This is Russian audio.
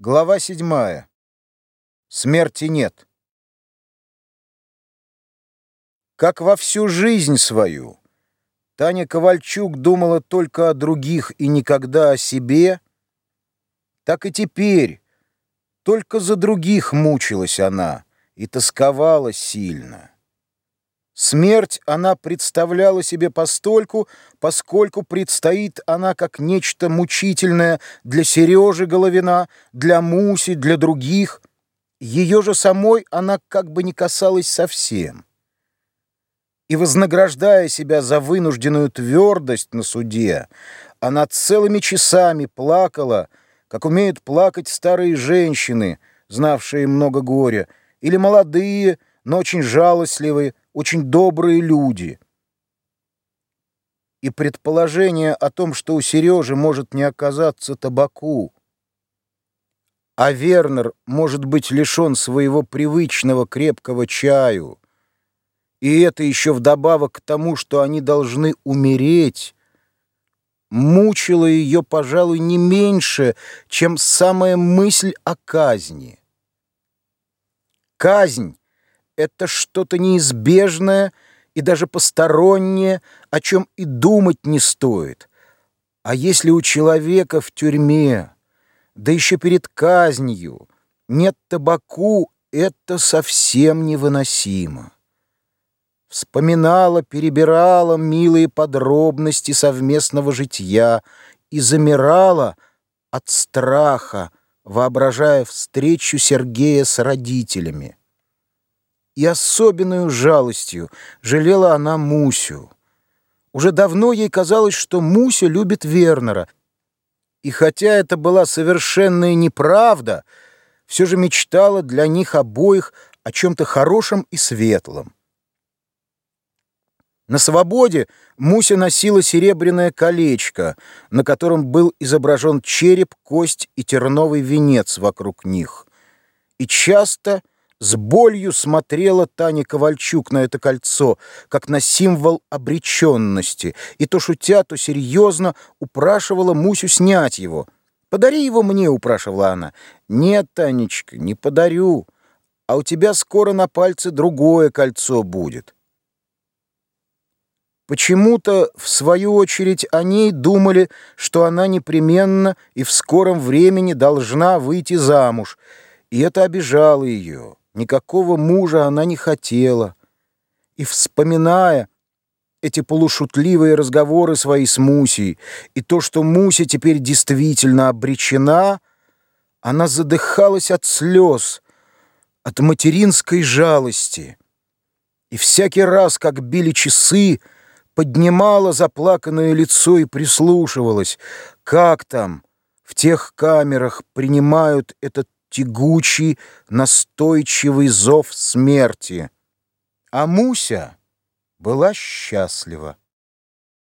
Глава седьмая. Смерти нет. Как во всю жизнь свою, Таня Ковальчук думала только о других и никогда о себе, так и теперь только за других мучилась она и тосковала сильно. Смерть она представляла себе постольку, поскольку предстоит она как нечто мучительное для Сережи Головина, для Муси, для других. Ее же самой она как бы не касалась совсем. И вознаграждая себя за вынужденную твердость на суде, она целыми часами плакала, как умеют плакать старые женщины, знавшие много горя, или молодые, но очень жалостливые, очень добрые люди. И предположение о том, что у Сережи может не оказаться табаку, а Вернер может быть лишен своего привычного крепкого чаю, и это еще вдобавок к тому, что они должны умереть, мучило ее, пожалуй, не меньше, чем самая мысль о казни. Казнь это что-то неизбежное и даже постороннее, о чем и думать не стоит. А если у человека в тюрьме, да еще перед казнью, нет табаку, это совсем невыносимо. Вспоминала, перебирала милые подробности совместного житья и замирала от страха, воображая встречу Сергея с родителями и особенную жалостью жалела она Мусю. Уже давно ей казалось, что Муся любит Вернера, и хотя это была совершенная неправда, все же мечтала для них обоих о чем-то хорошем и светлом. На свободе Муся носила серебряное колечко, на котором был изображен череп, кость и терновый венец вокруг них. И часто с болью смотрела Таня Ковальчук на это кольцо, как на символ обреченности, и то шутя, то серьезно упрашивала Мусю снять его. «Подари его мне», — упрашивала она. «Нет, Танечка, не подарю, а у тебя скоро на пальце другое кольцо будет». Почему-то, в свою очередь, они думали, что она непременно и в скором времени должна выйти замуж, и это обижало ее. Никакого мужа она не хотела. И, вспоминая эти полушутливые разговоры свои с Мусей, и то, что Муся теперь действительно обречена, она задыхалась от слез, от материнской жалости. И всякий раз, как били часы, поднимала заплаканное лицо и прислушивалась, как там в тех камерах принимают этот тягучий, настойчивый зов смерти. А Муся была счастлива.